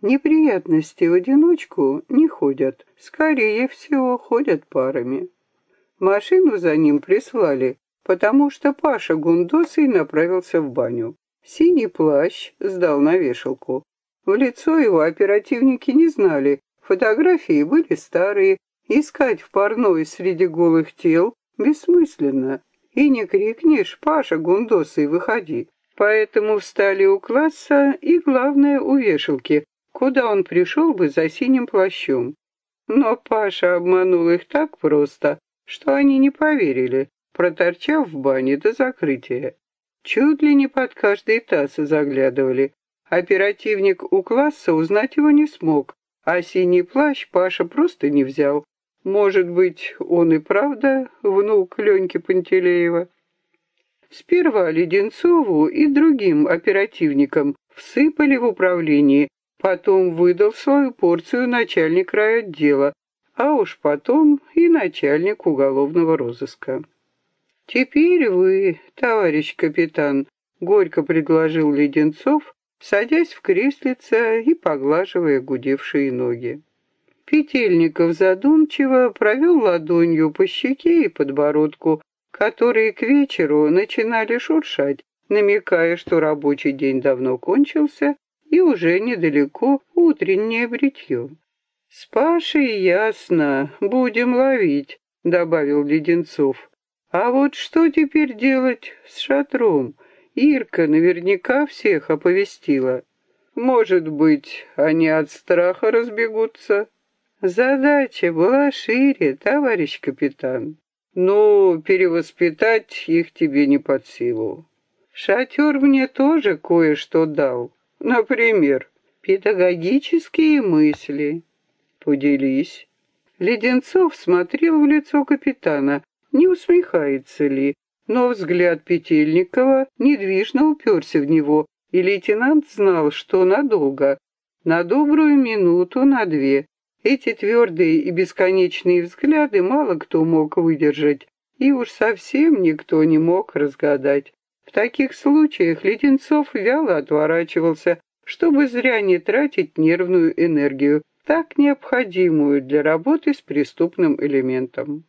Неприятности в одиночку не ходят, скорее всего, ходят парами. Машину за ним прислали, потому что Паша Гундосый направился в баню. Синий плащ сдал на вешалку. В лицо его оперативники не знали, фотографии были старые, искать в парной среди голых тел бессмысленно. И не крикнешь «Паша Гундосый, выходи!» Поэтому встали у класса и, главное, у вешалки, куда он пришел бы за синим плащом. Но Паша обманул их так просто, что они не поверили, проторчав в бане до закрытия. Чуть ли не под каждый таз заглядывали. Оперативник у класса узнать его не смог, а синий плащ Паша просто не взял. Может быть, он и правда внук Леньки Пантелеева? Сперва Леденцову и другим оперативникам всыпали в управлении Потом выдал свою порцию начальник райотдела, а уж потом и начальник уголовного розыска. «Теперь вы, товарищ капитан», — горько предложил Леденцов, садясь в креслице и поглаживая гудевшие ноги. Петельников задумчиво провел ладонью по щеке и подбородку, которые к вечеру начинали шуршать, намекая, что рабочий день давно кончился и уже недалеко утреннее бритье. «С Пашей ясно, будем ловить», — добавил Леденцов. «А вот что теперь делать с шатром? Ирка наверняка всех оповестила. Может быть, они от страха разбегутся?» «Задача была шире, товарищ капитан. Ну, перевоспитать их тебе не под силу. Шатер мне тоже кое-что дал. Например, педагогические мысли. Поделись. Леденцов смотрел в лицо капитана, не усмехается ли, но взгляд Петельникова недвижно уперся в него, и лейтенант знал, что надолго, на добрую минуту, на две. Эти твердые и бесконечные взгляды мало кто мог выдержать, и уж совсем никто не мог разгадать. В таких случаях Леденцов вяло отворачивался, чтобы зря не тратить нервную энергию, так необходимую для работы с преступным элементом.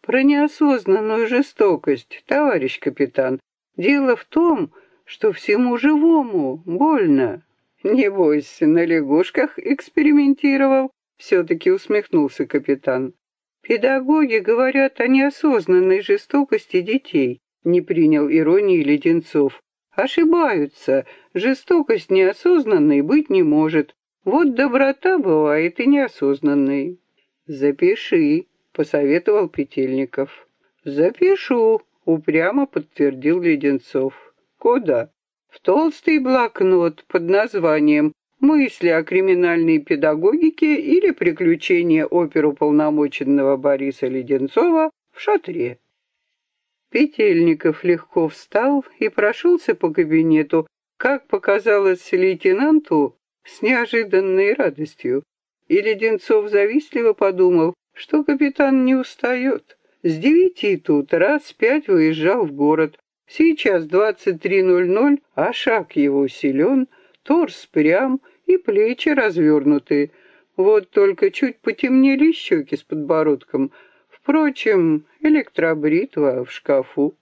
Про неосознанную жестокость, товарищ капитан. Дело в том, что всему живому больно. Не бойся, на лягушках экспериментировал, все-таки усмехнулся капитан. Педагоги говорят о неосознанной жестокости детей не принял иронии Леденцов. Ошибаются, жестокость неосознанной быть не может. Вот доброта бывает и неосознанной. Запиши, посоветовал Петельников. Запишу, упрямо подтвердил Леденцов. Куда? В толстый блокнот под названием «Мысли о криминальной педагогике или приключения оперуполномоченного Бориса Леденцова в шатре». Петельников легко встал и прошелся по кабинету, как показалось лейтенанту, с неожиданной радостью. И Леденцов завистливо подумал, что капитан не устает. С девяти тут раз пять выезжал в город. Сейчас двадцать три ноль ноль, а шаг его силен, торс прям и плечи развернуты. Вот только чуть потемнели щеки с подбородком — Впрочем, электробритва в шкафу.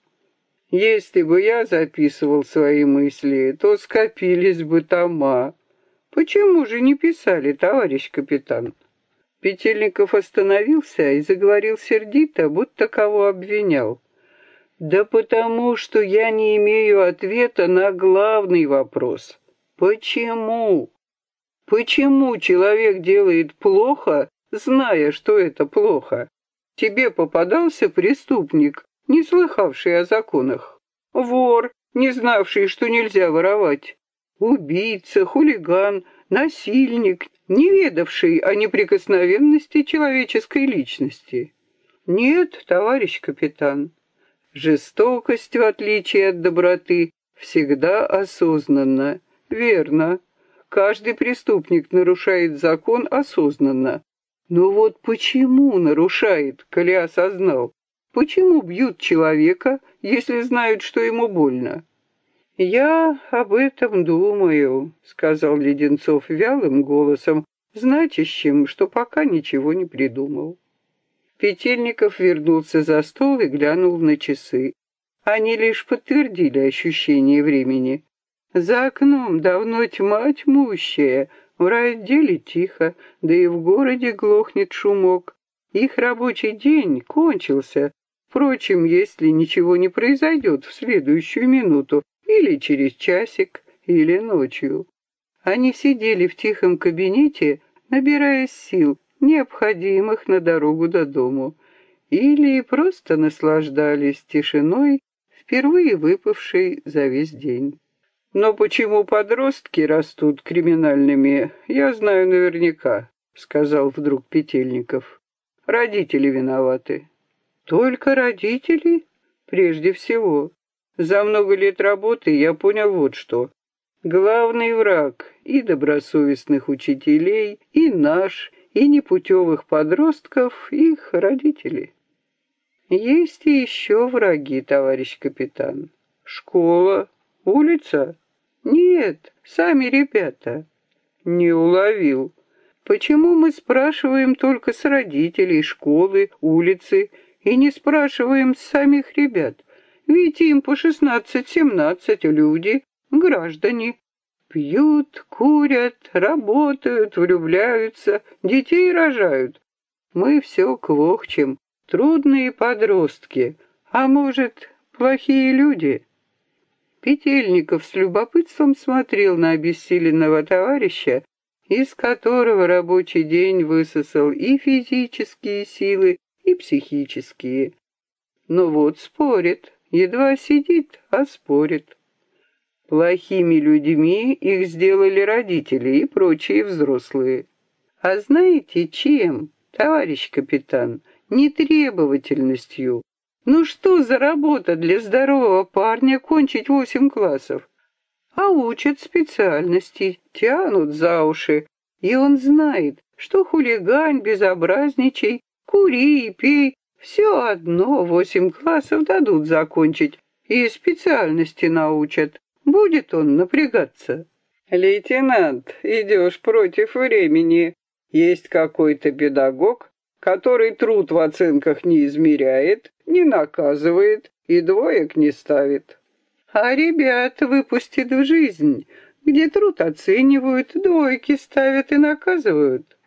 Если бы я записывал свои мысли, то скопились бы тома. Почему же не писали, товарищ капитан? Петельников остановился и заговорил сердито, будто кого обвинял. Да потому, что я не имею ответа на главный вопрос. Почему? Почему человек делает плохо, зная, что это плохо? Тебе попадался преступник, не слыхавший о законах. Вор, не знавший, что нельзя воровать. Убийца, хулиган, насильник, не ведавший о неприкосновенности человеческой личности. Нет, товарищ капитан, жестокость, в отличие от доброты, всегда осознанна. Верно. Каждый преступник нарушает закон осознанно, но вот почему нарушает, коли осознал? Почему бьют человека, если знают, что ему больно? «Я об этом думаю», — сказал Леденцов вялым голосом, значащим, что пока ничего не придумал. Петельников вернулся за стол и глянул на часы. Они лишь подтвердили ощущение времени. За окном давно тьма тьмущая, в райотделе тихо, да и в городе глохнет шумок. Их рабочий день кончился. Впрочем, если ничего не произойдет в следующую минуту, или через часик, или ночью. Они сидели в тихом кабинете, набирая сил, необходимых на дорогу до дому, или просто наслаждались тишиной, впервые выпавшей за весь день. Но почему подростки растут криминальными, я знаю наверняка, сказал вдруг Петельников. Родители виноваты. Только родители? Прежде всего. За много лет работы я понял вот что. Главный враг и добросовестных учителей, и наш, и непутевых подростков, их родители. Есть и еще враги, товарищ капитан. Школа, улица? Нет, сами ребята. Не уловил. Почему мы спрашиваем только с родителей школы, улицы и не спрашиваем с самих ребят? Ведь им по шестнадцать-семнадцать люди, граждане. Пьют, курят, работают, влюбляются, детей рожают. Мы все квохчем, трудные подростки, а может, плохие люди. Петельников с любопытством смотрел на обессиленного товарища, из которого рабочий день высосал и физические силы, и психические. Но вот спорит, едва сидит, а спорит. Плохими людьми их сделали родители и прочие взрослые. А знаете чем, товарищ капитан, нетребовательностью? Ну что за работа для здорового парня кончить восемь классов? А учат специальности, тянут за уши, и он знает, что хулигань, безобразничай, кури и пей, все одно восемь классов дадут закончить и специальности научат. Будет он напрягаться. Лейтенант, идешь против времени. Есть какой-то педагог, который труд в оценках не измеряет, не наказывает и двоек не ставит. А ребят выпустит в жизнь, где труд оценивают, двойки ставят и наказывают.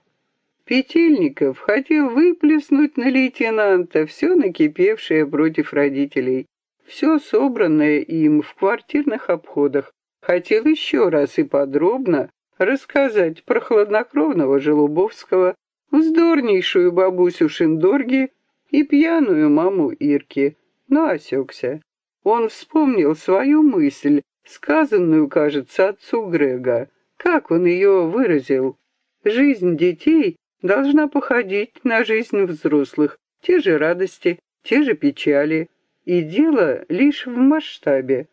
Петельников хотел выплеснуть на лейтенанта все накипевшее против родителей, все собранное им в квартирных обходах. Хотел еще раз и подробно рассказать про хладнокровного Желубовского, вздорнейшую бабусю Шиндорги и пьяную маму Ирки, но осекся. Он вспомнил свою мысль, сказанную, кажется, отцу Грега. Как он ее выразил? Жизнь детей должна походить на жизнь взрослых. Те же радости, те же печали. И дело лишь в масштабе.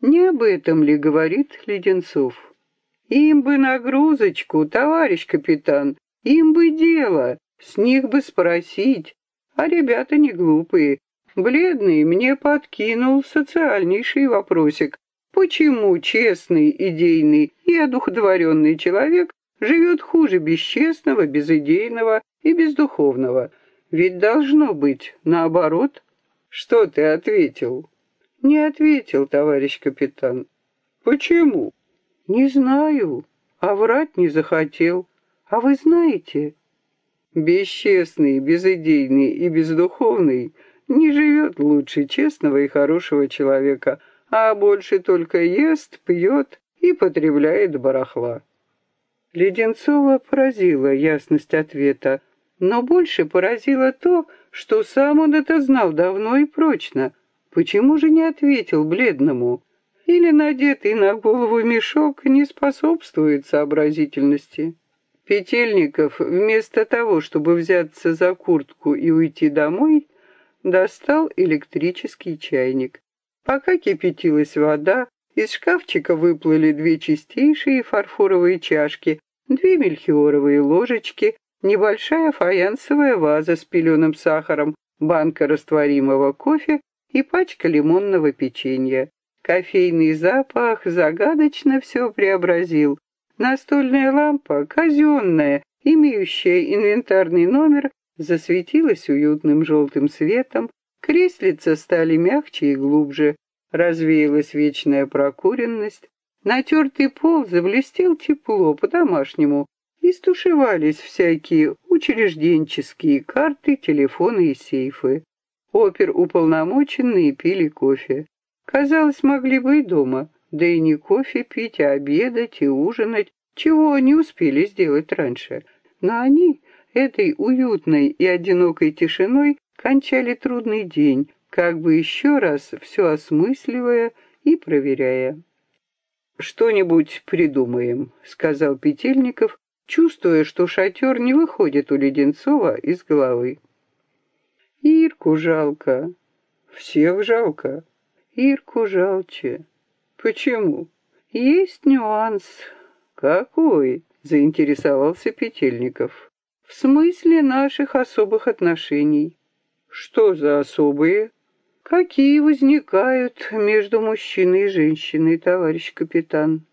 Не об этом ли говорит Леденцов? Им бы нагрузочку, товарищ капитан, им бы дело, с них бы спросить. А ребята не глупые. Бледный мне подкинул социальнейший вопросик. Почему честный, идейный и одухотворенный человек живет хуже бесчестного, безидейного и бездуховного? Ведь должно быть наоборот. Что ты ответил? Не ответил, товарищ капитан. Почему? Не знаю, а врать не захотел. А вы знаете? Бесчестный, безидейный и бездуховный не живет лучше честного и хорошего человека, а больше только ест, пьет и потребляет барахла. Леденцова поразила ясность ответа, но больше поразило то, что сам он это знал давно и прочно. Почему же не ответил бледному? Или надетый на голову мешок не способствует сообразительности? Петельников, вместо того, чтобы взяться за куртку и уйти домой, достал электрический чайник. Пока кипятилась вода, из шкафчика выплыли две чистейшие фарфоровые чашки, две мельхиоровые ложечки, небольшая фаянсовая ваза с пеленым сахаром, банка растворимого кофе и пачка лимонного печенья. Кофейный запах загадочно все преобразил. Настольная лампа, казенная, имеющая инвентарный номер, засветилась уютным желтым светом, креслица стали мягче и глубже, развеялась вечная прокуренность, натертый пол заблестел тепло по-домашнему, и стушевались всякие учрежденческие карты, телефоны и сейфы. Опер уполномоченные пили кофе. Казалось, могли бы и дома, да и не кофе пить, а обедать и ужинать, чего не успели сделать раньше. Но они этой уютной и одинокой тишиной кончали трудный день, как бы еще раз все осмысливая и проверяя. «Что-нибудь придумаем», — сказал Петельников, чувствуя, что шатер не выходит у Леденцова из головы. «Ирку жалко. Всех жалко. Ирку жалче. Почему? Есть нюанс. Какой? Заинтересовался Петельников. В смысле наших особых отношений. Что за особые? Какие возникают между мужчиной и женщиной, товарищ капитан?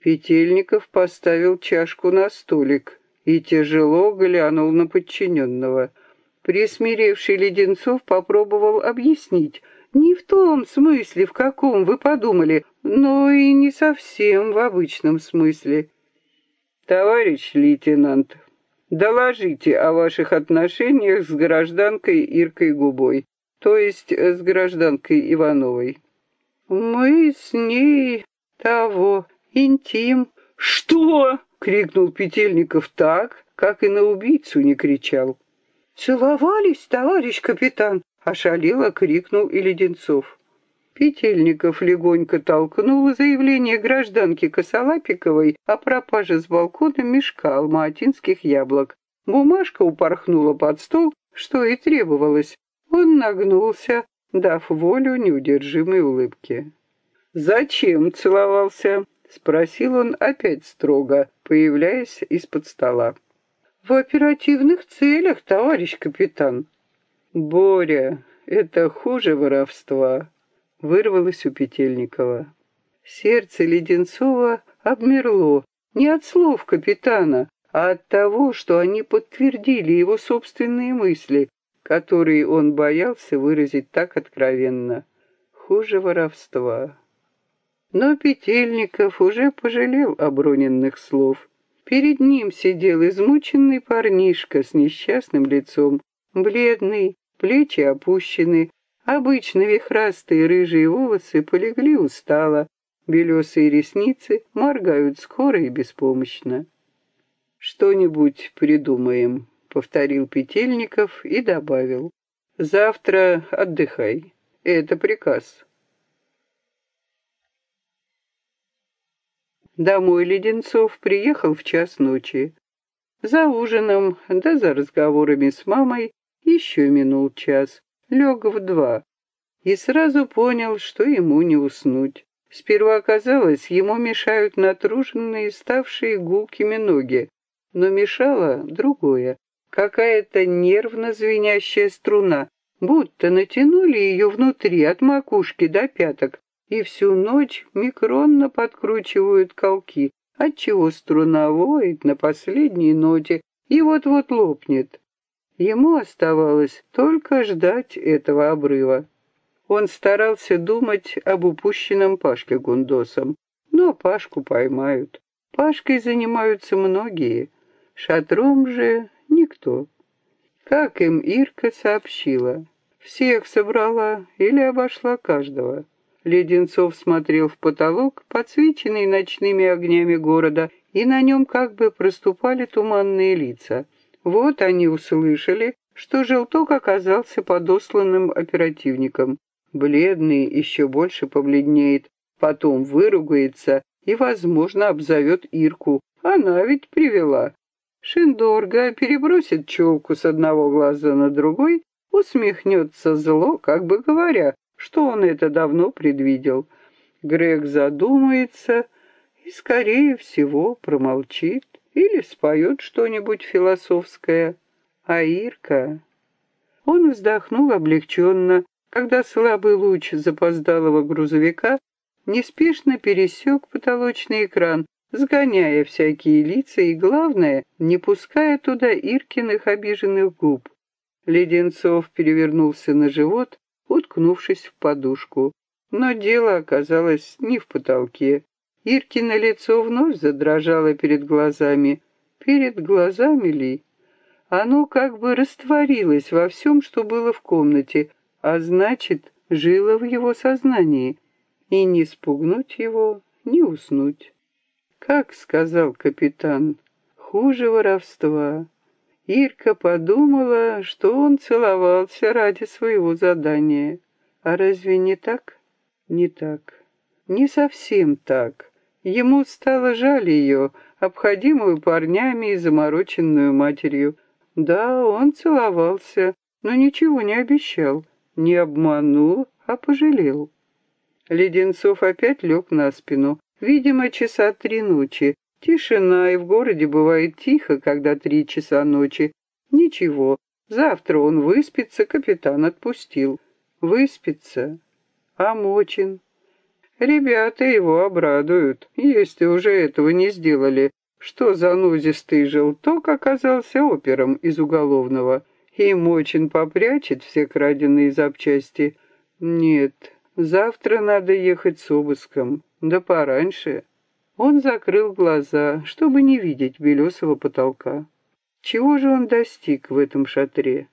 Петельников поставил чашку на столик и тяжело глянул на подчиненного. Присмиревший Леденцов попробовал объяснить — не в том смысле, в каком вы подумали, но и не совсем в обычном смысле. Товарищ лейтенант, доложите о ваших отношениях с гражданкой Иркой Губой, то есть с гражданкой Ивановой. Мы с ней того, интим. Что? крикнул Петельников так, как и на убийцу не кричал. Целовались, товарищ капитан, Ошалело крикнул и Леденцов. Петельников легонько толкнул заявление гражданки Косолапиковой о пропаже с балкона мешка алматинских яблок. Бумажка упорхнула под стол, что и требовалось. Он нагнулся, дав волю неудержимой улыбке. «Зачем целовался?» — спросил он опять строго, появляясь из-под стола. «В оперативных целях, товарищ капитан», «Боря, это хуже воровства», — вырвалось у Петельникова. Сердце Леденцова обмерло не от слов капитана, а от того, что они подтвердили его собственные мысли, которые он боялся выразить так откровенно. Хуже воровства. Но Петельников уже пожалел оброненных слов. Перед ним сидел измученный парнишка с несчастным лицом, бледный, плечи опущены, обычно вихрастые рыжие волосы полегли устало, белесые ресницы моргают скоро и беспомощно. «Что-нибудь придумаем», — повторил Петельников и добавил. «Завтра отдыхай. Это приказ». Домой Леденцов приехал в час ночи. За ужином, да за разговорами с мамой, еще минул час, лег в два и сразу понял, что ему не уснуть. Сперва казалось, ему мешают натруженные, ставшие гулкими ноги, но мешало другое, какая-то нервно звенящая струна, будто натянули ее внутри от макушки до пяток, и всю ночь микронно подкручивают колки, отчего струна воет на последней ноте и вот-вот лопнет. Ему оставалось только ждать этого обрыва. Он старался думать об упущенном Пашке Гундосом, но Пашку поймают. Пашкой занимаются многие, шатром же никто. Как им Ирка сообщила, всех собрала или обошла каждого. Леденцов смотрел в потолок, подсвеченный ночными огнями города, и на нем как бы проступали туманные лица. Вот они услышали, что желток оказался подосланным оперативником. Бледный еще больше побледнеет, потом выругается и, возможно, обзовет Ирку. Она ведь привела. Шиндорга перебросит челку с одного глаза на другой, усмехнется зло, как бы говоря, что он это давно предвидел. Грег задумается и, скорее всего, промолчит или споет что-нибудь философское. А Ирка... Он вздохнул облегченно, когда слабый луч запоздалого грузовика неспешно пересек потолочный экран, сгоняя всякие лица и, главное, не пуская туда Иркиных обиженных губ. Леденцов перевернулся на живот, уткнувшись в подушку. Но дело оказалось не в потолке. Иркино лицо вновь задрожало перед глазами. Перед глазами ли? Оно как бы растворилось во всем, что было в комнате, а значит, жило в его сознании. И не спугнуть его, не уснуть. Как сказал капитан, хуже воровства. Ирка подумала, что он целовался ради своего задания. А разве не так? Не так. Не совсем так. Ему стало жаль ее, обходимую парнями и замороченную матерью. Да, он целовался, но ничего не обещал, не обманул, а пожалел. Леденцов опять лег на спину. Видимо, часа три ночи. Тишина, и в городе бывает тихо, когда три часа ночи. Ничего, завтра он выспится, капитан отпустил. Выспится. А Мочин? Ребята его обрадуют, если уже этого не сделали. Что за нозистый желток оказался опером из уголовного. И Мочин попрячет все краденые запчасти. Нет, завтра надо ехать с обыском. Да пораньше. Он закрыл глаза, чтобы не видеть белесого потолка. Чего же он достиг в этом шатре?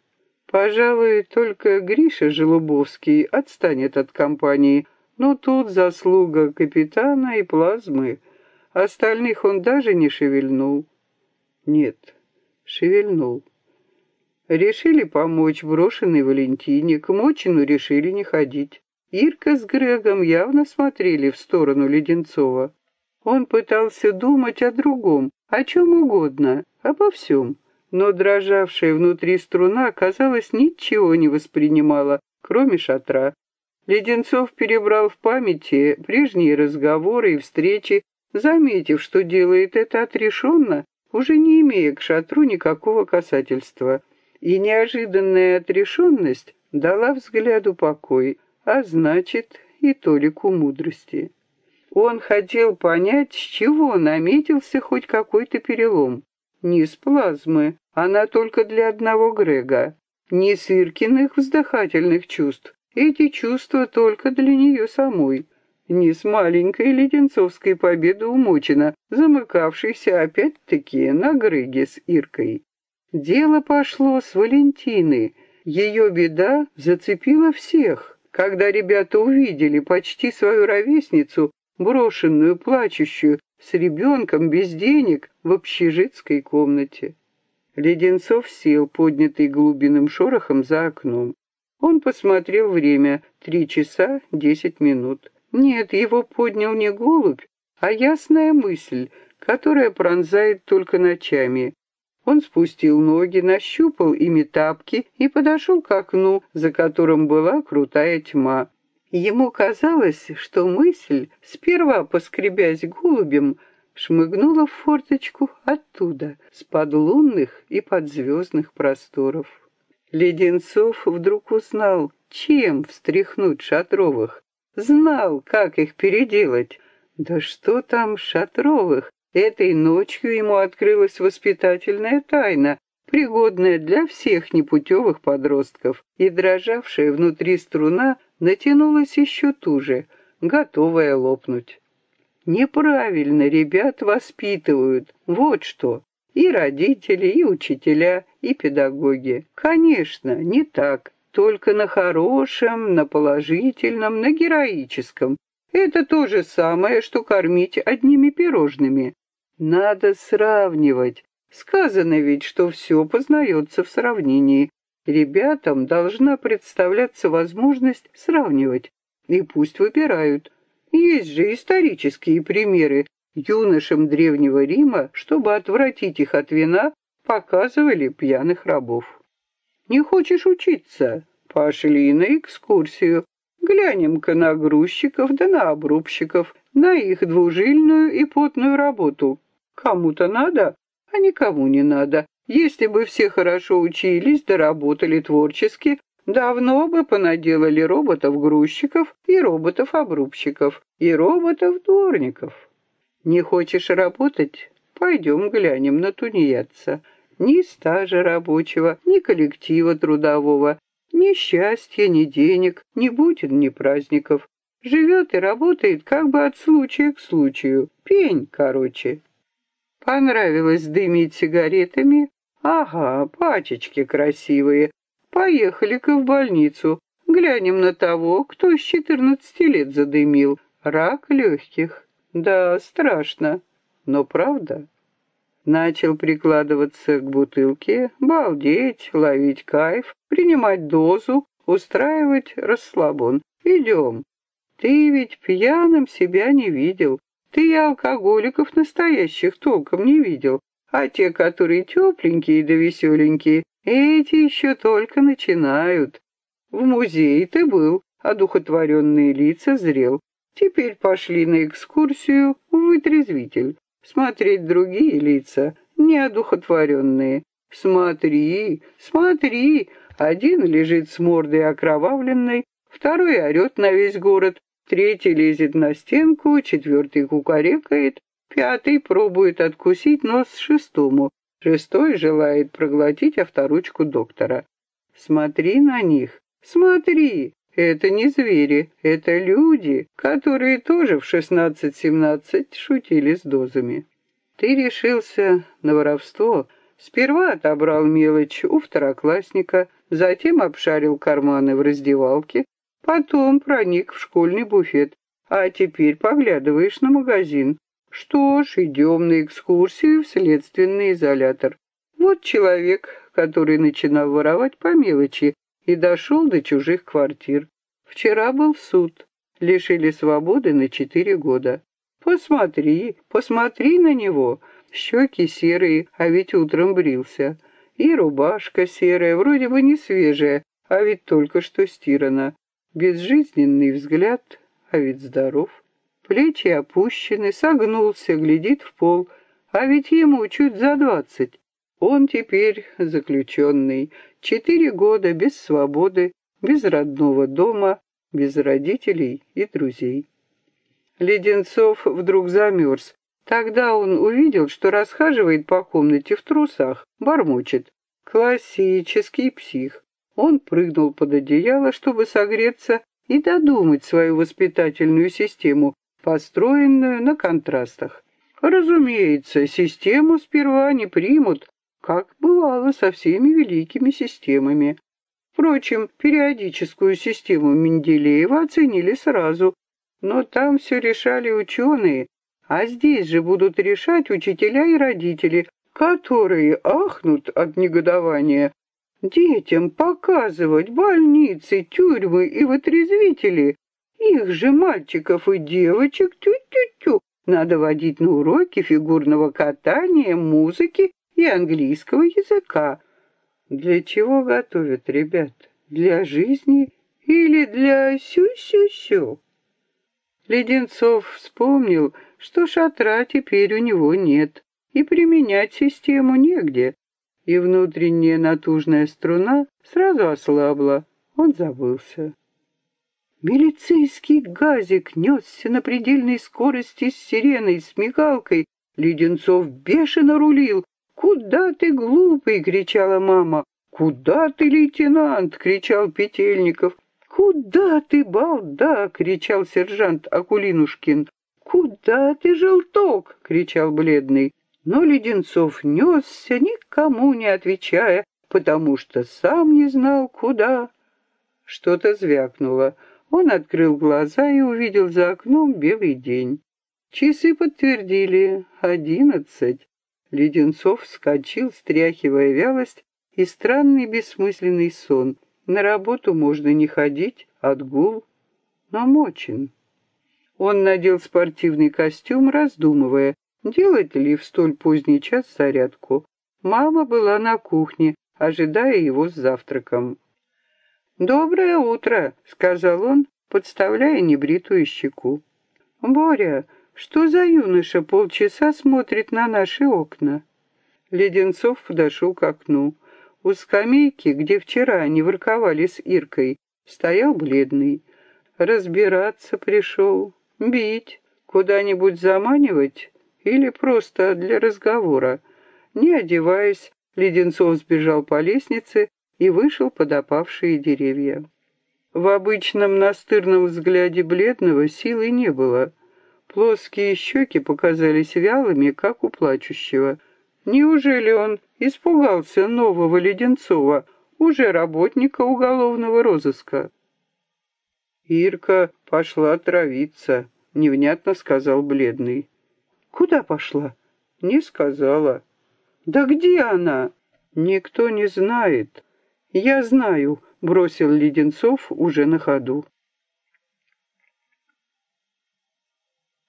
Пожалуй, только Гриша Желубовский отстанет от компании, но тут заслуга капитана и плазмы. Остальных он даже не шевельнул. Нет, шевельнул. Решили помочь брошенной Валентине, к Мочину решили не ходить. Ирка с Грегом явно смотрели в сторону Леденцова. Он пытался думать о другом, о чем угодно, обо всем. Но дрожавшая внутри струна, казалось, ничего не воспринимала, кроме шатра. Леденцов перебрал в памяти прежние разговоры и встречи, заметив, что делает это отрешенно, уже не имея к шатру никакого касательства. И неожиданная отрешенность дала взгляду покой, а значит и толику мудрости. Он хотел понять, с чего наметился хоть какой-то перелом. Не с плазмы, она только для одного Грега. Не с Иркиных вздыхательных чувств, эти чувства только для нее самой. Не с маленькой леденцовской победы умочена, замыкавшейся опять-таки на Греге с Иркой. Дело пошло с Валентины. Ее беда зацепила всех. Когда ребята увидели почти свою ровесницу, брошенную, плачущую, с ребенком без денег в общежитской комнате. Леденцов сел, поднятый глубинным шорохом за окном. Он посмотрел время — три часа десять минут. Нет, его поднял не голубь, а ясная мысль, которая пронзает только ночами. Он спустил ноги, нащупал ими тапки и подошел к окну, за которым была крутая тьма. Ему казалось, что мысль, сперва поскребясь голубем, шмыгнула в форточку оттуда, с подлунных и подзвездных просторов. Леденцов вдруг узнал, чем встряхнуть Шатровых, знал, как их переделать. Да что там Шатровых? Этой ночью ему открылась воспитательная тайна, пригодная для всех непутевых подростков, и дрожавшая внутри струна натянулась еще туже, готовая лопнуть. Неправильно ребят воспитывают, вот что. И родители, и учителя, и педагоги. Конечно, не так. Только на хорошем, на положительном, на героическом. Это то же самое, что кормить одними пирожными. Надо сравнивать. Сказано ведь, что все познается в сравнении. Ребятам должна представляться возможность сравнивать. И пусть выбирают. Есть же исторические примеры. Юношам Древнего Рима, чтобы отвратить их от вина, показывали пьяных рабов. Не хочешь учиться? Пошли на экскурсию. Глянем-ка на грузчиков да на обрубщиков, на их двужильную и потную работу. Кому-то надо, а никому не надо. Если бы все хорошо учились да работали творчески, Давно бы понаделали роботов-грузчиков и роботов-обрубщиков, и роботов-дворников. Не хочешь работать? Пойдем глянем на тунеядца. Ни стажа рабочего, ни коллектива трудового, ни счастья, ни денег, ни бутин, ни праздников. Живет и работает как бы от случая к случаю. Пень, короче. Понравилось дымить сигаретами? Ага, пачечки красивые. Поехали-ка в больницу. Глянем на того, кто с четырнадцати лет задымил. Рак легких. Да, страшно. Но правда? Начал прикладываться к бутылке, балдеть, ловить кайф, принимать дозу, устраивать расслабон. Идем. Ты ведь пьяным себя не видел. Ты и алкоголиков настоящих толком не видел. А те, которые тепленькие да веселенькие, эти еще только начинают. В музее ты был, одухотворенные лица зрел. Теперь пошли на экскурсию в вытрезвитель. Смотреть другие лица, неодухотворенные. Смотри, смотри, один лежит с мордой окровавленной, второй орет на весь город, третий лезет на стенку, четвертый кукарекает, пятый пробует откусить нос шестому, шестой желает проглотить авторучку доктора. Смотри на них, смотри, это не звери, это люди, которые тоже в 16-17 шутили с дозами. Ты решился на воровство. Сперва отобрал мелочь у второклассника, затем обшарил карманы в раздевалке, потом проник в школьный буфет, а теперь поглядываешь на магазин. Что ж, идем на экскурсию в следственный изолятор. Вот человек, который начинал воровать по мелочи, и дошел до чужих квартир. Вчера был суд, лишили свободы на четыре года. Посмотри, посмотри на него, щеки серые, а ведь утром брился. И рубашка серая, вроде бы не свежая, а ведь только что стирана. Безжизненный взгляд, а ведь здоров. Плечи опущены, согнулся, глядит в пол, а ведь ему чуть за двадцать. Он теперь заключенный, четыре года без свободы, без родного дома, без родителей и друзей. Леденцов вдруг замерз. Тогда он увидел, что расхаживает по комнате в трусах, бормочет. Классический псих. Он прыгнул под одеяло, чтобы согреться и додумать свою воспитательную систему, построенную на контрастах. Разумеется, систему сперва не примут, как бывало со всеми великими системами. Впрочем, периодическую систему Менделеева оценили сразу, но там все решали ученые, а здесь же будут решать учителя и родители, которые ахнут от негодования. Детям показывать больницы, тюрьмы и вытрезвители. Их же мальчиков и девочек тю-тю-тю надо водить на уроки фигурного катания, музыки и английского языка. Для чего готовят ребят? Для жизни или для сю-сю-сю? Леденцов вспомнил, что шатра теперь у него нет, и применять систему негде, и внутренняя натужная струна сразу ослабла, он забылся. Милицейский газик несся на предельной скорости с сиреной, с мигалкой. Леденцов бешено рулил, «Куда ты, глупый?» — кричала мама. «Куда ты, лейтенант?» — кричал Петельников. «Куда ты, балда?» — кричал сержант Акулинушкин. «Куда ты, желток?» — кричал бледный. Но Леденцов несся, никому не отвечая, потому что сам не знал, куда. Что-то звякнуло. Он открыл глаза и увидел за окном белый день. Часы подтвердили одиннадцать. Леденцов вскочил, стряхивая вялость и странный бессмысленный сон. На работу можно не ходить, отгул, но мочен. Он надел спортивный костюм, раздумывая, делать ли в столь поздний час зарядку. Мама была на кухне, ожидая его с завтраком. «Доброе утро», — сказал он, подставляя небритую щеку. «Боря, что за юноша полчаса смотрит на наши окна? Леденцов подошел к окну. У скамейки, где вчера они ворковали с Иркой, стоял бледный. Разбираться пришел, бить, куда-нибудь заманивать или просто для разговора. Не одеваясь, Леденцов сбежал по лестнице и вышел под опавшие деревья. В обычном настырном взгляде бледного силы не было. Плоские щеки показались вялыми, как у плачущего. Неужели он испугался нового Леденцова, уже работника уголовного розыска? «Ирка пошла травиться», — невнятно сказал бледный. «Куда пошла?» «Не сказала». «Да где она?» «Никто не знает». «Я знаю», — бросил Леденцов уже на ходу.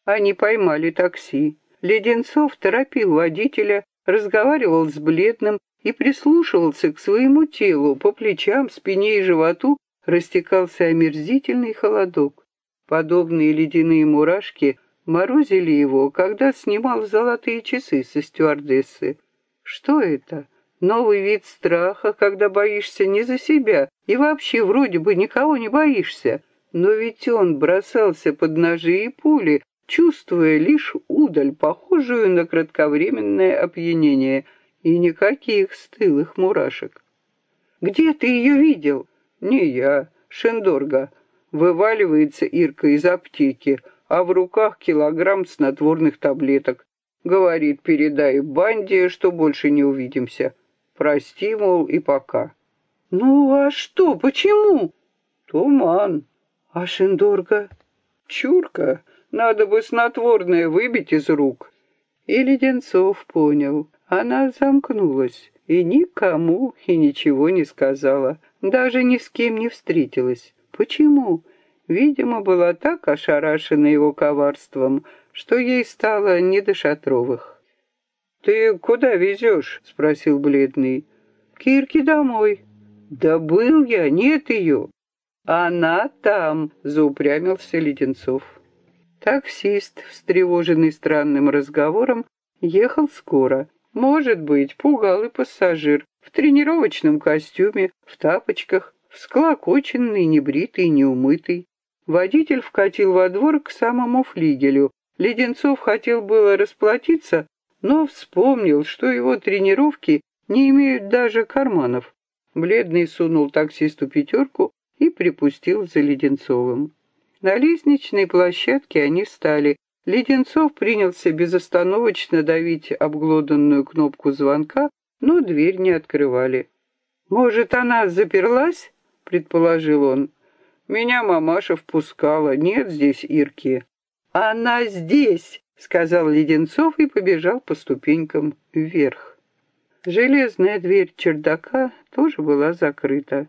Они поймали такси. Леденцов торопил водителя, разговаривал с бледным и прислушивался к своему телу, по плечам, спине и животу растекался омерзительный холодок. Подобные ледяные мурашки морозили его, когда снимал золотые часы со стюардессы. Что это? Новый вид страха, когда боишься не за себя и вообще вроде бы никого не боишься. Но ведь он бросался под ножи и пули, чувствуя лишь удаль, похожую на кратковременное опьянение, и никаких стылых мурашек. «Где ты ее видел?» «Не я, Шендорга». Вываливается Ирка из аптеки, а в руках килограмм снотворных таблеток. Говорит, передай банде, что больше не увидимся. Прости, мол, и пока. «Ну а что, почему?» «Туман». «А Шендорга?» «Чурка. Надо бы снотворное выбить из рук». И Леденцов понял. Она замкнулась и никому и ничего не сказала даже ни с кем не встретилась. Почему? Видимо, была так ошарашена его коварством, что ей стало не до Шатровых. «Ты куда везешь?» — спросил бледный. «Кирке домой». «Да был я, нет ее». «Она там», — заупрямился Леденцов. Таксист, встревоженный странным разговором, ехал скоро. Может быть, пугал и пассажир, в тренировочном костюме, в тапочках, всклокоченный, небритый, неумытый. Водитель вкатил во двор к самому флигелю. Леденцов хотел было расплатиться, но вспомнил, что его тренировки не имеют даже карманов. Бледный сунул таксисту пятерку и припустил за Леденцовым. На лестничной площадке они стали. Леденцов принялся безостановочно давить обглоданную кнопку звонка, но дверь не открывали. «Может, она заперлась?» — предположил он. «Меня мамаша впускала. Нет здесь Ирки». «Она здесь!» — сказал Леденцов и побежал по ступенькам вверх. Железная дверь чердака тоже была закрыта.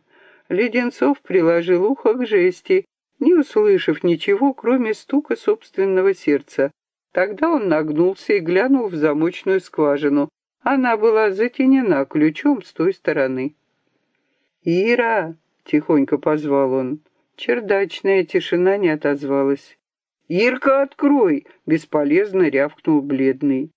Леденцов приложил ухо к жести, не услышав ничего, кроме стука собственного сердца. Тогда он нагнулся и глянул в замочную скважину. Она была затенена ключом с той стороны. «Ира!» — тихонько позвал он. Чердачная тишина не отозвалась. «Ирка, открой!» — бесполезно рявкнул бледный.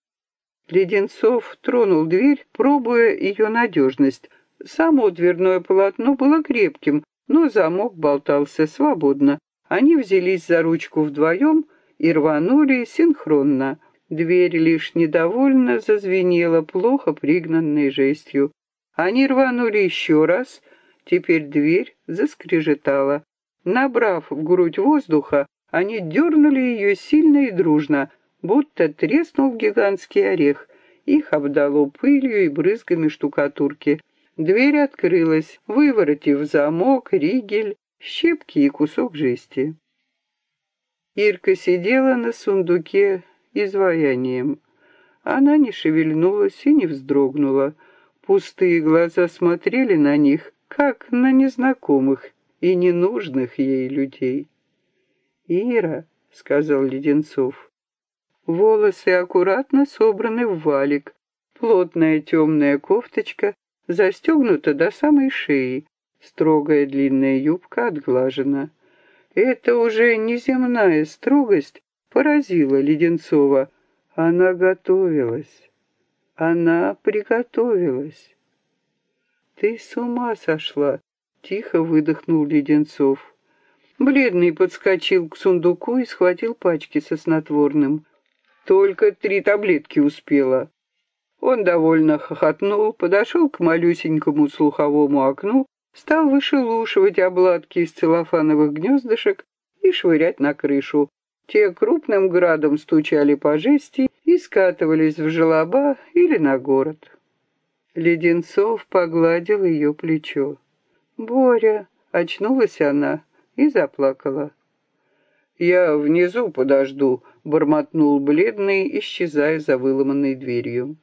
Леденцов тронул дверь, пробуя ее надежность. Само дверное полотно было крепким, но замок болтался свободно. Они взялись за ручку вдвоем и рванули синхронно. Дверь лишь недовольно зазвенела плохо пригнанной жестью. Они рванули еще раз, теперь дверь заскрежетала. Набрав в грудь воздуха, они дернули ее сильно и дружно, будто треснул гигантский орех. Их обдало пылью и брызгами штукатурки. Дверь открылась, выворотив замок, ригель, щепки и кусок жести. Ирка сидела на сундуке изваянием. Она не шевельнулась и не вздрогнула. Пустые глаза смотрели на них, как на незнакомых и ненужных ей людей. «Ира», — сказал Леденцов, — волосы аккуратно собраны в валик, плотная темная кофточка застегнута до самой шеи, строгая длинная юбка отглажена. Это уже неземная строгость, поразила Леденцова. Она готовилась. Она приготовилась. Ты с ума сошла, тихо выдохнул Леденцов. Бледный подскочил к сундуку и схватил пачки со снотворным. Только три таблетки успела. Он довольно хохотнул, подошел к малюсенькому слуховому окну, стал вышелушивать обладки из целлофановых гнездышек и швырять на крышу. Те крупным градом стучали по жести и скатывались в желоба или на город. Леденцов погладил ее плечо. «Боря!» — очнулась она и заплакала. «Я внизу подожду», — бормотнул бледный, исчезая за выломанной дверью.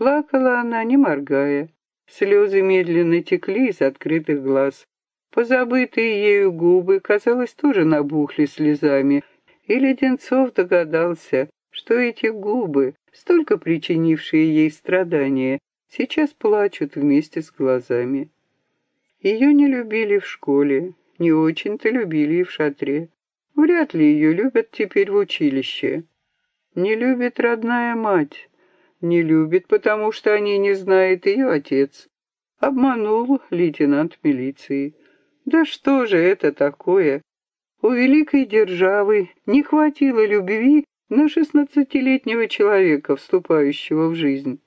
Плакала она, не моргая. Слезы медленно текли из открытых глаз. Позабытые ею губы, казалось, тоже набухли слезами, и Леденцов догадался, что эти губы, столько причинившие ей страдания, сейчас плачут вместе с глазами. Ее не любили в школе, не очень-то любили и в шатре. Вряд ли ее любят теперь в училище. Не любит родная мать. Не любит, потому что они не знает ее отец. Обманул лейтенант милиции. Да что же это такое? У великой державы не хватило любви на шестнадцатилетнего человека, вступающего в жизнь.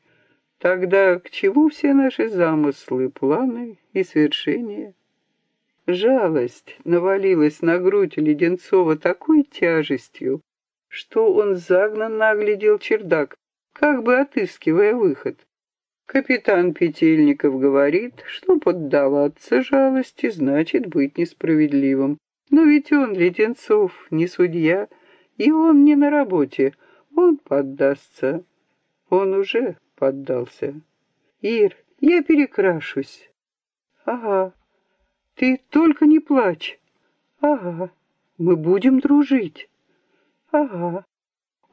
Тогда к чему все наши замыслы, планы и свершения? Жалость навалилась на грудь Леденцова такой тяжестью, что он загнанно оглядел чердак, как бы отыскивая выход. Капитан Петельников говорит, что поддаваться жалости значит быть несправедливым. Но ведь он, Леденцов, не судья, и он не на работе, он поддастся. Он уже поддался. Ир, я перекрашусь. Ага, ты только не плачь. Ага, мы будем дружить. Ага.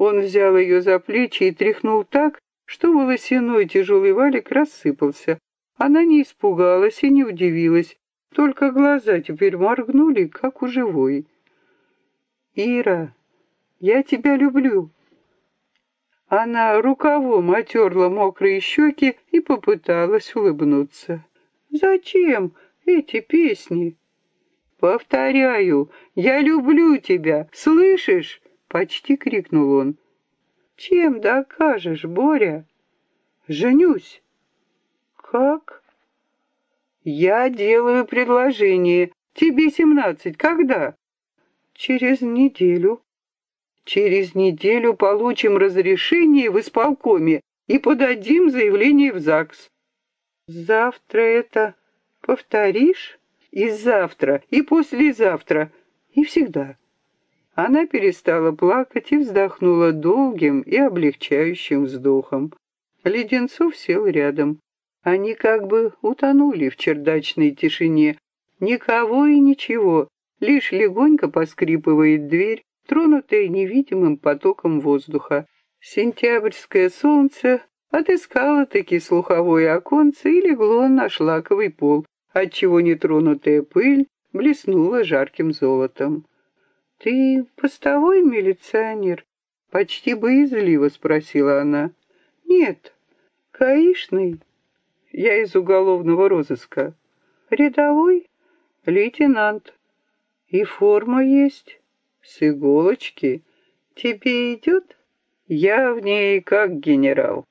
Он взял ее за плечи и тряхнул так, что волосяной тяжелый валик рассыпался. Она не испугалась и не удивилась, только глаза теперь моргнули, как у живой. «Ира, я тебя люблю». Она рукавом отерла мокрые щеки и попыталась улыбнуться. «Зачем эти песни?» «Повторяю, я люблю тебя, слышишь?» Почти крикнул он. «Чем докажешь, Боря?» «Женюсь». «Как?» «Я делаю предложение. Тебе семнадцать. Когда?» «Через неделю». «Через неделю получим разрешение в исполкоме и подадим заявление в ЗАГС». «Завтра это повторишь?» «И завтра, и послезавтра, и всегда». Она перестала плакать и вздохнула долгим и облегчающим вздохом. Леденцов сел рядом. Они как бы утонули в чердачной тишине. Никого и ничего, лишь легонько поскрипывает дверь, тронутая невидимым потоком воздуха. Сентябрьское солнце отыскало-таки слуховое оконце и легло на шлаковый пол, отчего нетронутая пыль блеснула жарким золотом. «Ты постовой милиционер?» — почти боязливо спросила она. «Нет, каишный. Я из уголовного розыска. Рядовой? Лейтенант. И форма есть. С иголочки. Тебе идет? Я в ней как генерал».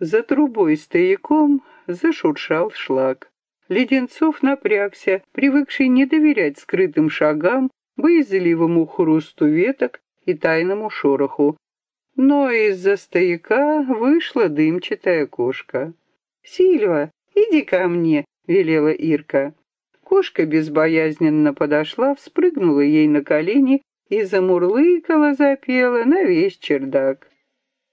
За трубой стояком зашуршал шлак. Леденцов напрягся, привыкший не доверять скрытым шагам боязливому хрусту веток и тайному шороху. Но из-за стояка вышла дымчатая кошка. «Сильва, иди ко мне», — велела Ирка. Кошка безбоязненно подошла, вспрыгнула ей на колени и замурлыкала, запела на весь чердак.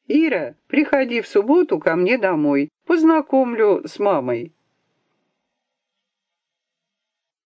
«Ира, приходи в субботу ко мне домой, познакомлю с мамой».